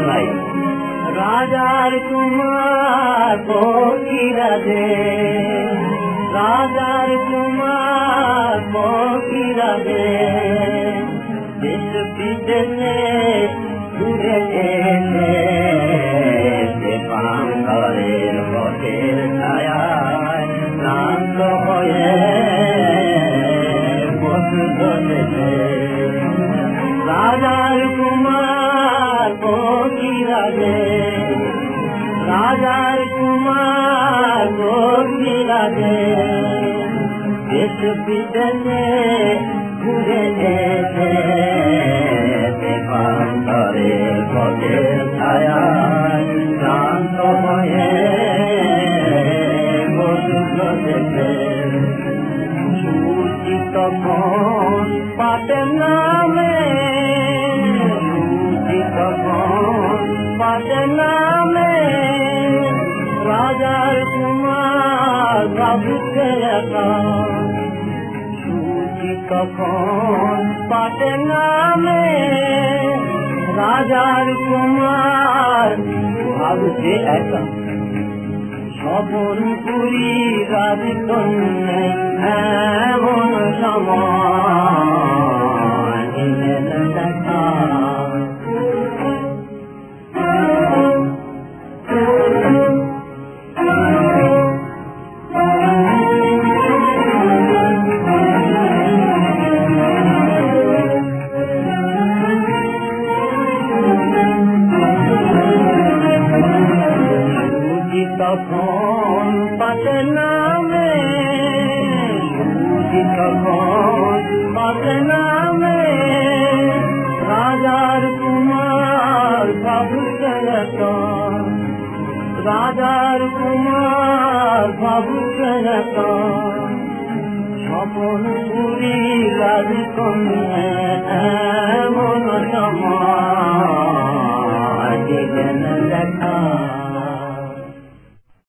ভাই রাজার কুমার ফকিরাজে, রাজার কুমার ফকিরাজে, দেশ বিদেশে ঘুরে এসে পাঙ্গলের বটের ছায়ায় ক্লান্ত হয়ে ফকিরাজে রাজার কুমার ফকিরাজে দেশ বিদেশে ঘুরে এসে দেবান্তরে পথের ছায়ায় শান্ত হয়ে বসুল দেশে সূচি তখন পাটের নামে রাজার কুমার একা। সূচি তখন পাটের নামে, রাজার কুমার ভাবছে একা। স্বপন পুরী রাজকন্যা এমন সময় তখন পাতে নামে বুঝি তখন পাতে নামে, রাজার কুমার বাবু রাজার কুমার বাবু স্বপন পুরী লাল কমে